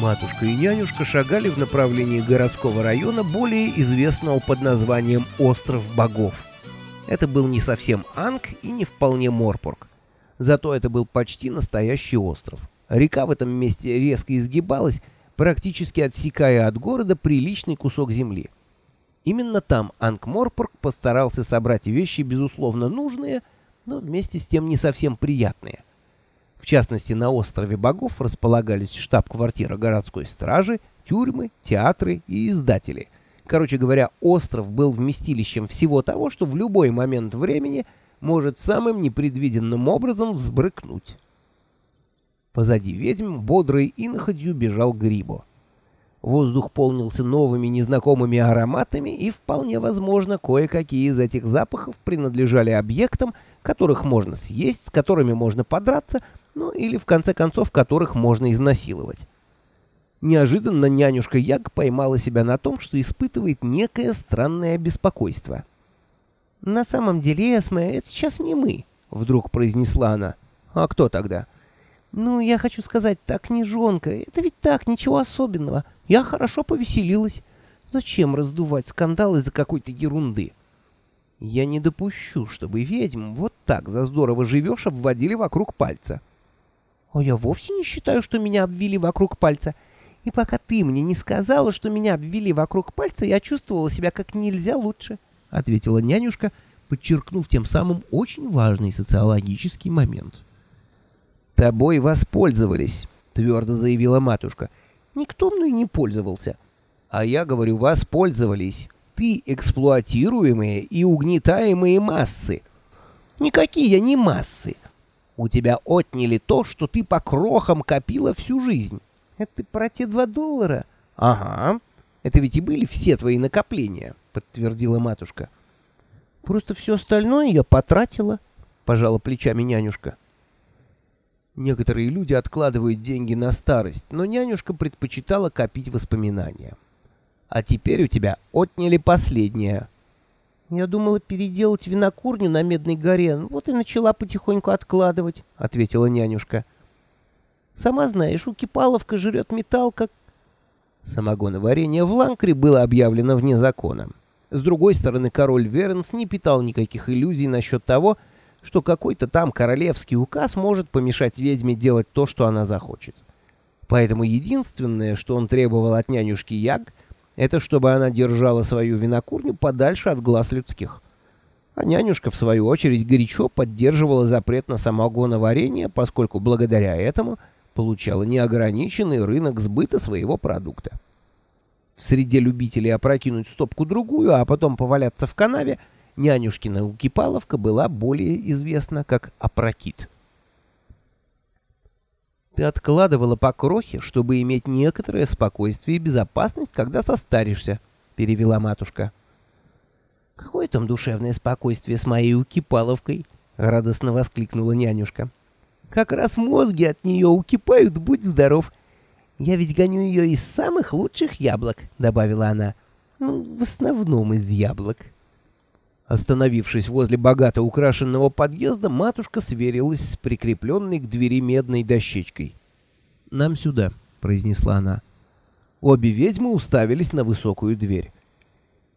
Матушка и нянюшка шагали в направлении городского района, более известного под названием «Остров богов». Это был не совсем Анг и не вполне Морпорг. Зато это был почти настоящий остров. Река в этом месте резко изгибалась, практически отсекая от города приличный кусок земли. Именно там Анг-Морпорг постарался собрать вещи, безусловно, нужные, но вместе с тем не совсем приятные. В частности, на острове богов располагались штаб-квартира городской стражи, тюрьмы, театры и издатели. Короче говоря, остров был вместилищем всего того, что в любой момент времени может самым непредвиденным образом взбрыкнуть. Позади ведьм бодрой иноходью бежал Грибо. Воздух полнился новыми незнакомыми ароматами, и вполне возможно, кое-какие из этих запахов принадлежали объектам, которых можно съесть, с которыми можно подраться, ну или в конце концов, которых можно изнасиловать. Неожиданно нянюшка Яг поймала себя на том, что испытывает некое странное беспокойство. «На самом деле, Эсме, это сейчас не мы», — вдруг произнесла она. «А кто тогда?» «Ну, я хочу сказать, так не жонка. Это ведь так, ничего особенного. Я хорошо повеселилась. Зачем раздувать скандал из-за какой-то ерунды?» «Я не допущу, чтобы ведьм вот так за здорово живешь обводили вокруг пальца». «А я вовсе не считаю, что меня обвели вокруг пальца. И пока ты мне не сказала, что меня обвели вокруг пальца, я чувствовала себя как нельзя лучше», — ответила нянюшка, подчеркнув тем самым очень важный социологический момент. «Тобой воспользовались», — твердо заявила матушка. «Никто мной не пользовался». «А я говорю, воспользовались. Ты эксплуатируемые и угнетаемые массы». «Никакие не массы. У тебя отняли то, что ты по крохам копила всю жизнь. Это ты про те два доллара? Ага. Это ведь и были все твои накопления, подтвердила матушка. Просто все остальное я потратила, пожала плечами нянюшка. Некоторые люди откладывают деньги на старость, но нянюшка предпочитала копить воспоминания. А теперь у тебя отняли последнее, «Я думала переделать винокурню на Медной горе, вот и начала потихоньку откладывать», — ответила нянюшка. «Сама знаешь, у Кипаловка жрет металл, как...» Самогоноварение в Ланкре было объявлено вне закона. С другой стороны, король Веренс не питал никаких иллюзий насчет того, что какой-то там королевский указ может помешать ведьме делать то, что она захочет. Поэтому единственное, что он требовал от нянюшки Яг — это чтобы она держала свою винокурню подальше от глаз людских. А нянюшка, в свою очередь, горячо поддерживала запрет на самогоноварение, поскольку благодаря этому получала неограниченный рынок сбыта своего продукта. В среде любителей опрокинуть стопку-другую, а потом поваляться в канаве, нянюшкина укипаловка была более известна как опрокит. Ты откладывала по крохе, чтобы иметь некоторое спокойствие и безопасность, когда состаришься, — перевела матушка. — Какое там душевное спокойствие с моей укипаловкой? — радостно воскликнула нянюшка. — Как раз мозги от нее укипают, будь здоров. Я ведь гоню ее из самых лучших яблок, — добавила она. — Ну, в основном из яблок. Остановившись возле богато украшенного подъезда, матушка сверилась с прикрепленной к двери медной дощечкой. «Нам сюда», — произнесла она. Обе ведьмы уставились на высокую дверь.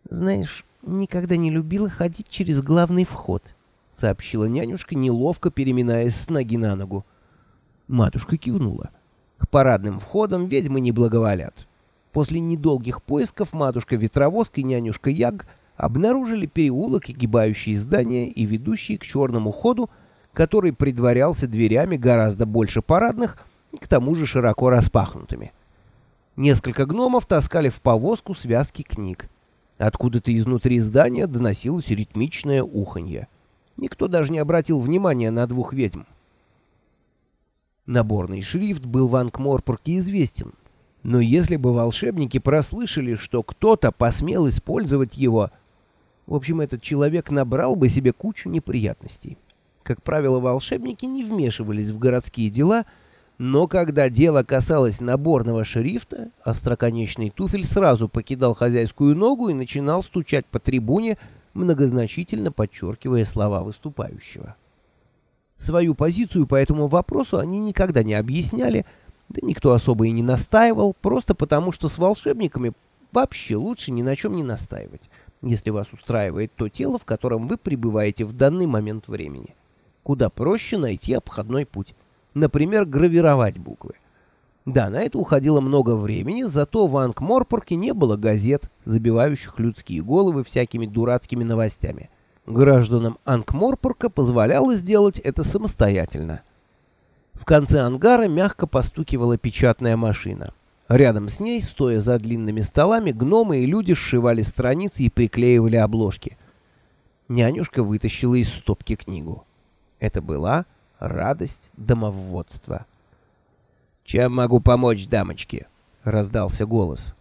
«Знаешь, никогда не любила ходить через главный вход», — сообщила нянюшка, неловко переминаясь с ноги на ногу. Матушка кивнула. К парадным входам ведьмы не благоволят. После недолгих поисков матушка-ветровозка и нянюшка Яг — обнаружили переулок, огибающий здание и ведущий к черному ходу, который предварялся дверями гораздо больше парадных и к тому же широко распахнутыми. Несколько гномов таскали в повозку связки книг. Откуда-то изнутри здания доносилось ритмичное уханье. Никто даже не обратил внимания на двух ведьм. Наборный шрифт был в Анкморпорке известен, но если бы волшебники прослышали, что кто-то посмел использовать его — в общем, этот человек набрал бы себе кучу неприятностей. Как правило, волшебники не вмешивались в городские дела, но когда дело касалось наборного шрифта, остроконечный туфель сразу покидал хозяйскую ногу и начинал стучать по трибуне, многозначительно подчеркивая слова выступающего. Свою позицию по этому вопросу они никогда не объясняли, Да никто особо и не настаивал, просто потому что с волшебниками вообще лучше ни на чем не настаивать, если вас устраивает то тело, в котором вы пребываете в данный момент времени. Куда проще найти обходной путь. Например, гравировать буквы. Да, на это уходило много времени, зато в Ангморпорке не было газет, забивающих людские головы всякими дурацкими новостями. Гражданам Ангморпорка позволяло сделать это самостоятельно. В конце ангара мягко постукивала печатная машина. Рядом с ней, стоя за длинными столами, гномы и люди сшивали страницы и приклеивали обложки. Нянюшка вытащила из стопки книгу. Это была радость домоводства. «Чем могу помочь, дамочки?» — раздался голос.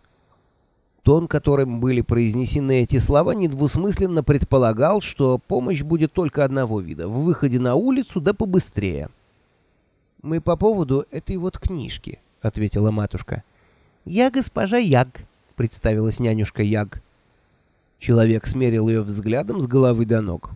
Тон, которым были произнесены эти слова, недвусмысленно предполагал, что помощь будет только одного вида — в выходе на улицу да побыстрее. «Мы по поводу этой вот книжки», — ответила матушка. «Я госпожа Яг», — представилась нянюшка Яг. Человек смерил ее взглядом с головы до ног.